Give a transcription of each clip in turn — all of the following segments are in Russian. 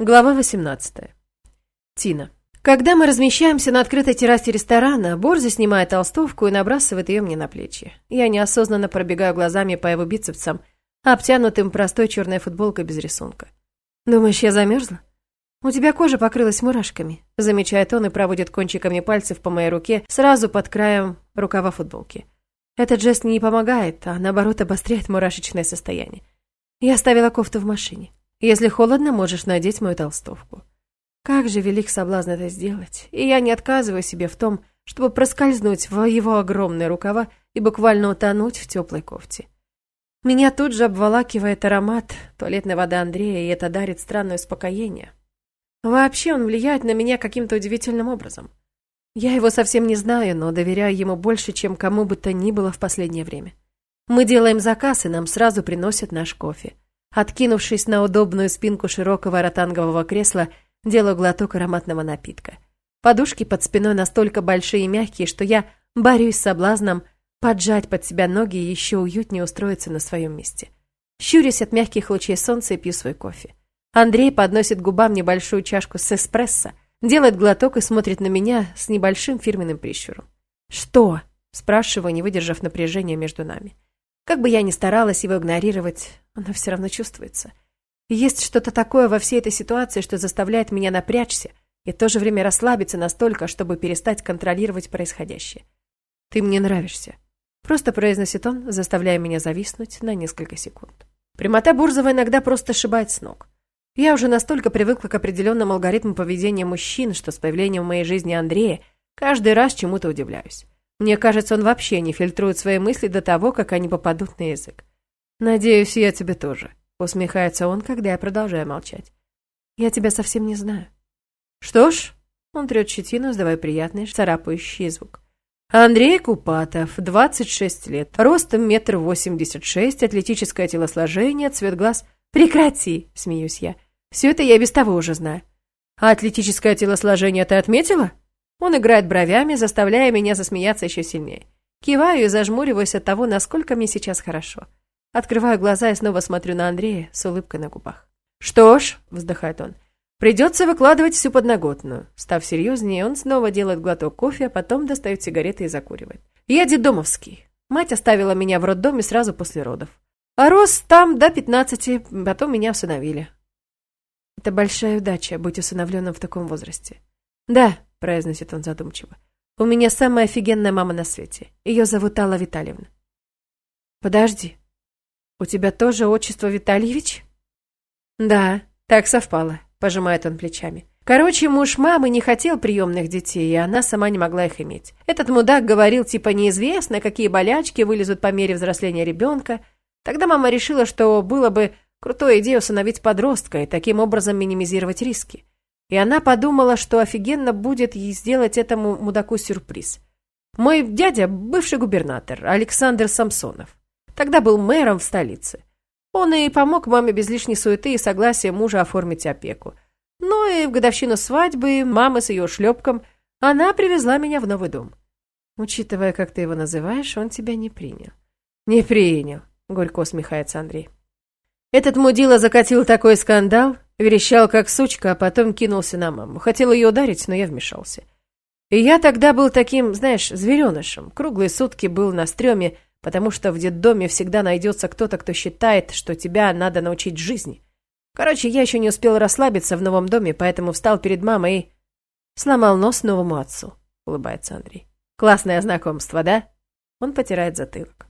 Глава 18. Тина. Когда мы размещаемся на открытой террасе ресторана, Борза снимает толстовку и набрасывает ее мне на плечи. Я неосознанно пробегаю глазами по его бицепсам, обтянутым простой черной футболкой без рисунка. «Думаешь, я замерзла?» «У тебя кожа покрылась мурашками», — замечает он и проводит кончиками пальцев по моей руке сразу под краем рукава футболки. Этот жест не помогает, а наоборот обостряет мурашечное состояние. Я оставила кофту в машине. Если холодно, можешь надеть мою толстовку. Как же велик соблазн это сделать, и я не отказываю себе в том, чтобы проскользнуть в его огромные рукава и буквально утонуть в теплой кофте. Меня тут же обволакивает аромат туалетной воды Андрея, и это дарит странное успокоение. Вообще он влияет на меня каким-то удивительным образом. Я его совсем не знаю, но доверяю ему больше, чем кому бы то ни было в последнее время. Мы делаем заказ, и нам сразу приносят наш кофе. Откинувшись на удобную спинку широкого ротангового кресла, делаю глоток ароматного напитка. Подушки под спиной настолько большие и мягкие, что я борюсь с соблазном поджать под себя ноги и еще уютнее устроиться на своем месте. Щурясь от мягких лучей солнца и пью свой кофе. Андрей подносит губам небольшую чашку с эспрессо, делает глоток и смотрит на меня с небольшим фирменным прищуром. «Что?» – спрашиваю, не выдержав напряжения между нами. Как бы я ни старалась его игнорировать, оно все равно чувствуется. есть что-то такое во всей этой ситуации, что заставляет меня напрячься и в то же время расслабиться настолько, чтобы перестать контролировать происходящее. «Ты мне нравишься», — просто произносит он, заставляя меня зависнуть на несколько секунд. Прямота Бурзова иногда просто сшибает с ног. Я уже настолько привыкла к определенному алгоритму поведения мужчин, что с появлением в моей жизни Андрея каждый раз чему-то удивляюсь. Мне кажется, он вообще не фильтрует свои мысли до того, как они попадут на язык. «Надеюсь, я тебе тоже», — усмехается он, когда я продолжаю молчать. «Я тебя совсем не знаю». «Что ж», — он трет щетину, сдавая приятный, царапающий звук. Андрей Купатов, 26 лет, ростом метр восемьдесят шесть, атлетическое телосложение, цвет глаз. Прекрати, смеюсь я. Все это я без того уже знаю. А атлетическое телосложение ты отметила? Он играет бровями, заставляя меня засмеяться еще сильнее. Киваю и зажмуриваюсь от того, насколько мне сейчас хорошо. Открываю глаза и снова смотрю на Андрея с улыбкой на губах. «Что ж», — вздыхает он, — «придется выкладывать всю подноготную». Став серьезнее, он снова делает глоток кофе, а потом достает сигареты и закуривает. «Я дедомовский. Мать оставила меня в роддоме сразу после родов. А рос там до пятнадцати, потом меня усыновили». «Это большая удача быть усыновленным в таком возрасте». «Да», — произносит он задумчиво. «У меня самая офигенная мама на свете. Ее зовут Алла Витальевна». «Подожди. У тебя тоже отчество Витальевич?» «Да, так совпало», — пожимает он плечами. Короче, муж мамы не хотел приемных детей, и она сама не могла их иметь. Этот мудак говорил, типа, неизвестно, какие болячки вылезут по мере взросления ребенка. Тогда мама решила, что было бы крутой идеей усыновить подростка и таким образом минимизировать риски. И она подумала, что офигенно будет ей сделать этому мудаку сюрприз. Мой дядя – бывший губернатор Александр Самсонов. Тогда был мэром в столице. Он и помог маме без лишней суеты и согласия мужа оформить опеку. Ну и в годовщину свадьбы мамы с ее шлепком она привезла меня в новый дом. Учитывая, как ты его называешь, он тебя не принял. Не принял, горько усмехается Андрей. Этот мудила закатил такой скандал, верещал как сучка, а потом кинулся на маму. Хотел ее ударить, но я вмешался. И я тогда был таким, знаешь, зверенышем. Круглые сутки был на стреме, потому что в детдоме всегда найдется кто-то, кто считает, что тебя надо научить жизни. Короче, я еще не успел расслабиться в новом доме, поэтому встал перед мамой и... Сломал нос новому отцу, улыбается Андрей. Классное знакомство, да? Он потирает затылок.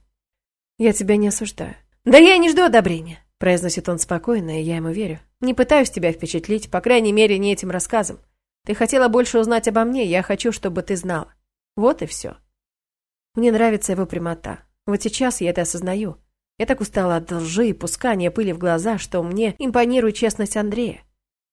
Я тебя не осуждаю. Да я не жду одобрения. Произносит он спокойно, и я ему верю. Не пытаюсь тебя впечатлить, по крайней мере, не этим рассказом. Ты хотела больше узнать обо мне, я хочу, чтобы ты знала. Вот и все. Мне нравится его прямота. Вот сейчас я это осознаю. Я так устала от лжи и пускания пыли в глаза, что мне импонирует честность Андрея.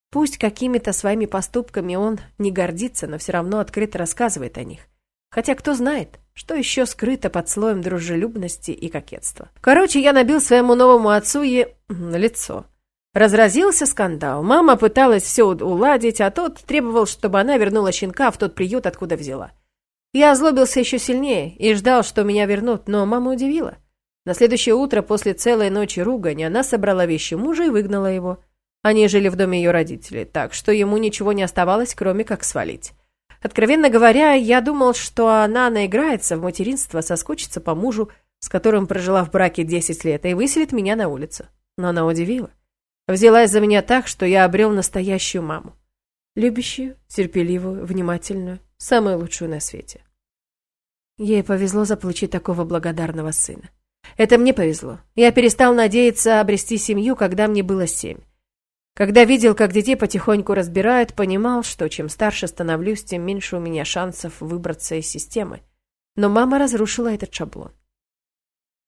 Пусть какими-то своими поступками он не гордится, но все равно открыто рассказывает о них. Хотя кто знает, что еще скрыто под слоем дружелюбности и кокетства. Короче, я набил своему новому отцу и... лицо. Разразился скандал. Мама пыталась все уладить, а тот требовал, чтобы она вернула щенка в тот приют, откуда взяла. Я озлобился еще сильнее и ждал, что меня вернут, но мама удивила. На следующее утро после целой ночи ругани она собрала вещи мужа и выгнала его. Они жили в доме ее родителей, так что ему ничего не оставалось, кроме как свалить. Откровенно говоря, я думал, что она наиграется в материнство, соскучится по мужу, с которым прожила в браке 10 лет, и выселит меня на улицу. Но она удивила. Взялась за меня так, что я обрел настоящую маму. Любящую, терпеливую, внимательную, самую лучшую на свете. Ей повезло заполучить такого благодарного сына. Это мне повезло. Я перестал надеяться обрести семью, когда мне было семь. Когда видел, как детей потихоньку разбирают, понимал, что чем старше становлюсь, тем меньше у меня шансов выбраться из системы. Но мама разрушила этот шаблон.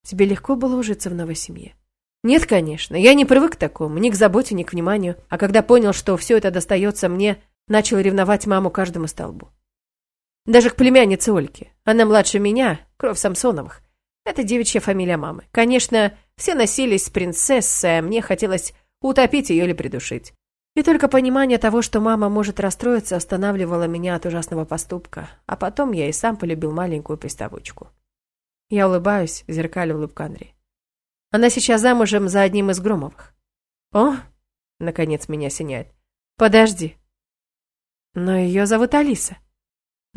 Тебе легко было ужиться в новой семье? Нет, конечно. Я не привык к такому, ни к заботе, ни к вниманию. А когда понял, что все это достается мне, начал ревновать маму каждому столбу. Даже к племяннице Ольке. Она младше меня, кровь Самсоновых. Это девичья фамилия мамы. Конечно, все носились с принцессой, а мне хотелось утопить ее или придушить. И только понимание того, что мама может расстроиться, останавливало меня от ужасного поступка. А потом я и сам полюбил маленькую приставочку. Я улыбаюсь, зеркалю улыбку Андрея. Она сейчас замужем за одним из Громовых. О, наконец меня синяет. Подожди. Но ее зовут Алиса.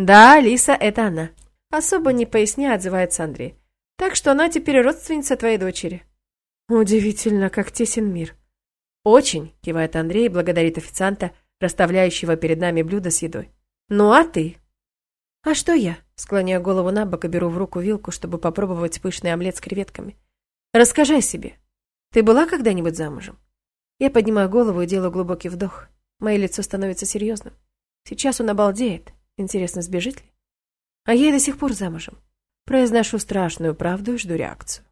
Да, Алиса, это она. Особо не поясня, отзывается Андрей. Так что она теперь родственница твоей дочери. Удивительно, как тесен мир. «Очень», — кивает Андрей и благодарит официанта, расставляющего перед нами блюдо с едой. «Ну а ты?» «А что я?» — склоняю голову на бок и беру в руку вилку, чтобы попробовать пышный омлет с креветками. «Расскажи себе. Ты была когда-нибудь замужем?» Я поднимаю голову и делаю глубокий вдох. Мое лицо становится серьезным. Сейчас он обалдеет. Интересно, сбежит ли? А я до сих пор замужем. Произношу страшную правду и жду реакцию.